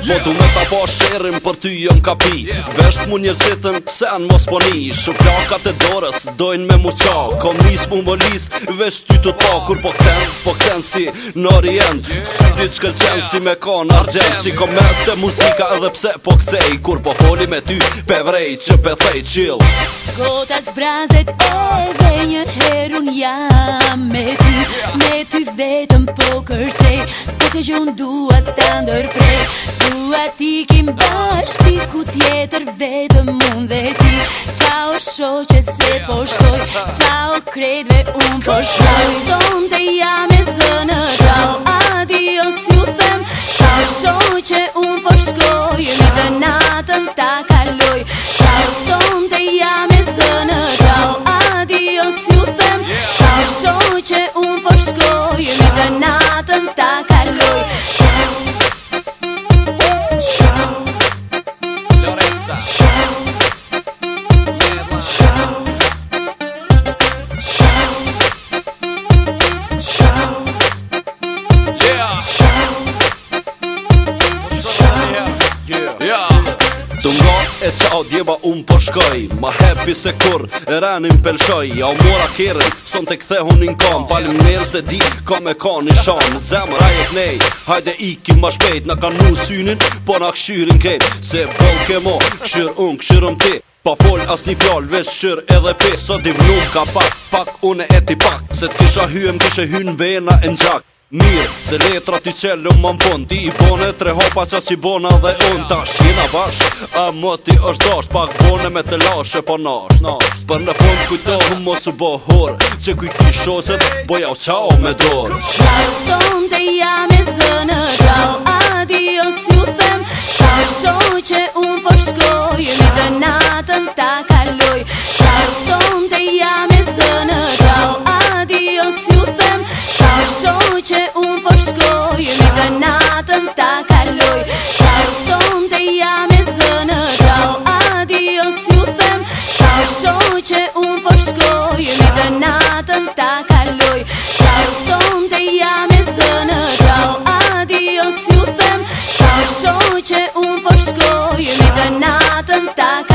Po du me ta po shërim për ty jën ka pi Vesht mu një zetën se anë mos po një Shëplakat e dorës dojnë me muqa qa Komis mu më lis vesht ty të ta Kur po këten, po këten si në orient Sidi që qenë, si me ka në argent Si komet të muzika edhe pse po këtej Kur po foli me ty pe vrej që pe thej qil Gota zbrazet edhe një herun jam me ty Me ty vetëm po kërsej Po këgjën duat të ndërprej Dua ti kim bash ti ku tjetër vetëm mund dhe ti Qao shoqe se po shtoj, qao kredve unë po shkoj Qao ja 동거 E qa o djeba unë po shkoj Ma happy se kur e ranin pelshoj Ja u mora kjerën, son të këthe hunin kam Palim njerë se di, ka me ka një shan Zemër, rajet nej, hajde ikim ma shpejt Na kanu synin, po na këshyrin krejt Se bol ke mo, këshyr unë, këshyrëm ti Pa fol as një pjall, veç shyr edhe pe Sot i vnum ka pak, pak une e ti pak Se t'kisha hyem, t'ishe hyn vena e njak Mirë, se letra ti qellu më më Ti i bone, tre hopa qa që bona dhe unë Ta shkina bashk, a më ti është dash Pak bone me të lashe, po pa nash Për në fund kujto hu më së bohur Që kuj ki shoset, boja u qao me dorë Qao, sonte jam e zënë Qao, adios ta kaloj Shau ston të jam e zënë Shau adios ju them Shau shoj që unë po shkoj Në të natën ta kaloj Shau ston të jam e zënë Shau adios ju them Shau shoj që unë po shkoj Në të natën ta kaloj